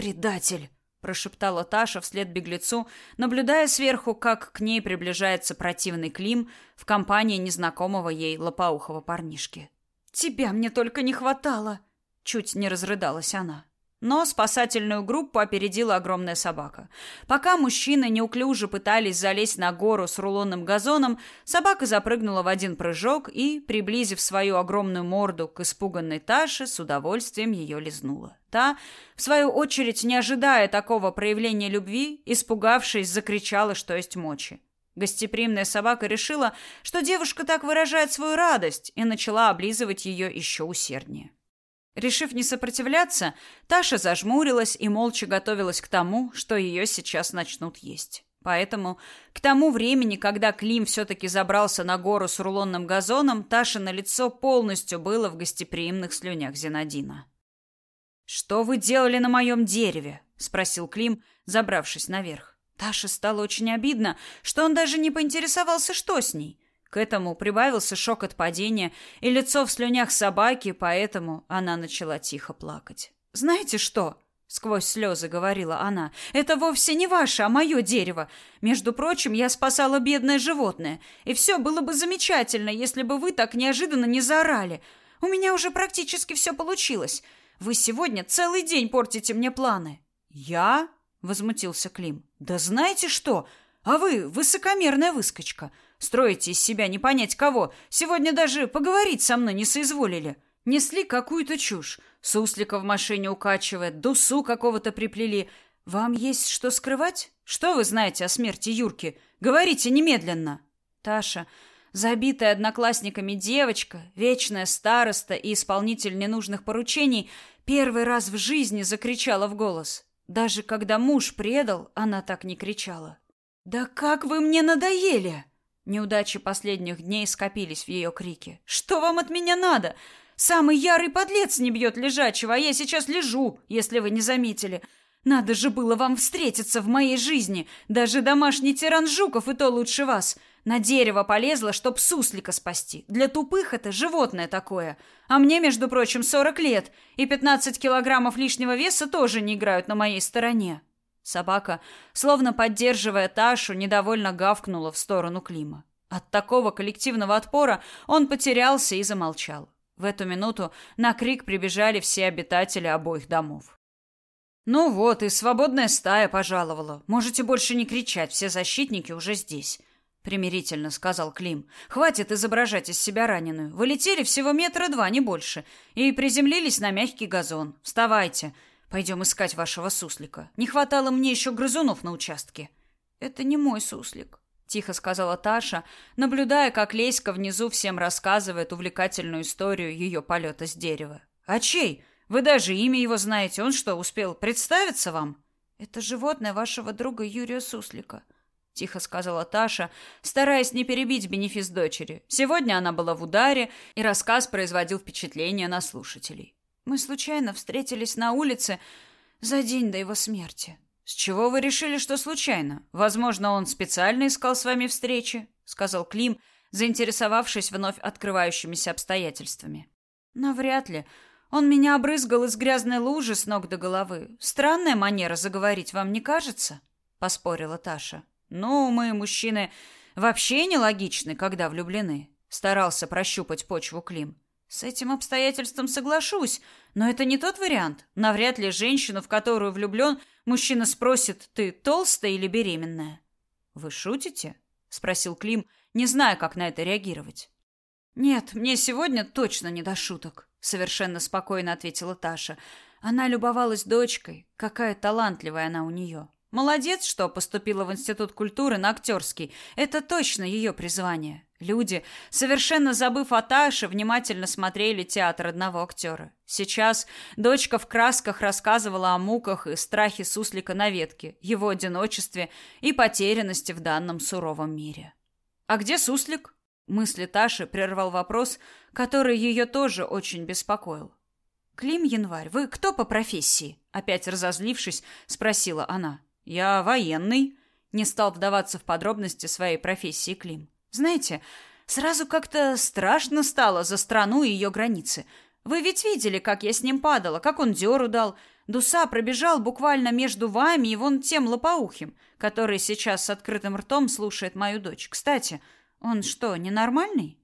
«Предатель!» — прошептала Таша вслед беглецу, наблюдая сверху, как к ней приближается противный Клим в компании незнакомого ей лопоухого парнишки. «Тебя мне только не хватало!» — чуть не разрыдалась она. Но спасательную группу опередила огромная собака. Пока мужчины неуклюже пытались залезть на гору с рулонным газоном, собака запрыгнула в один прыжок и, приблизив свою огромную морду к испуганной Таше, с удовольствием ее лизнула. Та, в свою очередь, не ожидая такого проявления любви, испугавшись, закричала, что есть мочи. Гостеприимная собака решила, что девушка так выражает свою радость, и начала облизывать ее еще усерднее. Решив не сопротивляться, Таша зажмурилась и молча готовилась к тому, что ее сейчас начнут есть. Поэтому к тому времени, когда Клим все-таки забрался на гору с рулонным газоном, Таша на лицо полностью было в гостеприимных слюнях Зинадина. «Что вы делали на моем дереве?» — спросил Клим, забравшись наверх. Таше стало очень обидно, что он даже не поинтересовался, что с ней. К этому прибавился шок от падения и лицо в слюнях собаки, поэтому она начала тихо плакать. «Знаете что?» — сквозь слезы говорила она. «Это вовсе не ваше, а мое дерево. Между прочим, я спасала бедное животное, и все было бы замечательно, если бы вы так неожиданно не заорали. У меня уже практически все получилось. Вы сегодня целый день портите мне планы». «Я?» — возмутился Клим. «Да знаете что? А вы высокомерная выскочка». Строите из себя не понять кого. Сегодня даже поговорить со мной не соизволили. Несли какую-то чушь. Суслика в машине укачивает, дусу какого-то приплели. Вам есть что скрывать? Что вы знаете о смерти Юрки? Говорите немедленно. Таша, забитая одноклассниками девочка, вечная староста и исполнитель ненужных поручений, первый раз в жизни закричала в голос. Даже когда муж предал, она так не кричала. «Да как вы мне надоели!» Неудачи последних дней скопились в ее крике. «Что вам от меня надо? Самый ярый подлец не бьет лежачего, а я сейчас лежу, если вы не заметили. Надо же было вам встретиться в моей жизни. Даже домашний тиран Жуков и то лучше вас. На дерево полезла, чтоб суслика спасти. Для тупых это животное такое. А мне, между прочим, сорок лет, и пятнадцать килограммов лишнего веса тоже не играют на моей стороне». Собака, словно поддерживая Ташу, недовольно гавкнула в сторону Клима. От такого коллективного отпора он потерялся и замолчал. В эту минуту на крик прибежали все обитатели обоих домов. «Ну вот, и свободная стая пожаловала. Можете больше не кричать, все защитники уже здесь», — примирительно сказал Клим. «Хватит изображать из себя раненую. Вы летели всего метра два, не больше, и приземлились на мягкий газон. Вставайте. Пойдем искать вашего суслика. Не хватало мне еще грызунов на участке. Это не мой суслик, тихо сказала Таша, наблюдая, как Леська внизу всем рассказывает увлекательную историю ее полета с дерева. А чей? Вы даже имя его знаете. Он что, успел представиться вам? Это животное вашего друга Юрия Суслика, тихо сказала Таша, стараясь не перебить бенефис дочери. Сегодня она была в ударе, и рассказ производил впечатление на слушателей. Мы случайно встретились на улице за день до его смерти. С чего вы решили, что случайно? Возможно, он специально искал с вами встречи, сказал Клим, заинтересовавшись вновь открывающимися обстоятельствами. Но вряд ли. Он меня обрызгал из грязной лужи с ног до головы. Странная манера заговорить, вам не кажется? поспорила Таша. Ну, мы, мужчины, вообще нелогичны, когда влюблены, старался прощупать почву Клим. С этим обстоятельством соглашусь, но это не тот вариант. Навряд ли женщину, в которую влюблен, мужчина спросит: "Ты толстая или беременная?" Вы шутите? спросил Клим, не зная, как на это реагировать. Нет, мне сегодня точно не до шуток, совершенно спокойно ответила Таша. Она любовалась дочкой, какая талантливая она у нее. Молодец, что поступила в институт культуры на актерский. Это точно ее призвание. Люди, совершенно забыв о Таше, внимательно смотрели театр одного актера. Сейчас дочка в красках рассказывала о муках и страхе суслика на ветке, его одиночестве и потерянности в данном суровом мире. «А где суслик?» Мысли Таши прервал вопрос, который ее тоже очень беспокоил. «Клим Январь, вы кто по профессии?» Опять разозлившись, спросила она. «Я военный», — не стал вдаваться в подробности своей профессии Клим. Знаете, сразу как-то страшно стало за страну и ее границы. Вы ведь видели, как я с ним падала, как он дёру дал. Дуса пробежал буквально между вами и вон тем лопоухим, который сейчас с открытым ртом слушает мою дочь. Кстати, он что, ненормальный?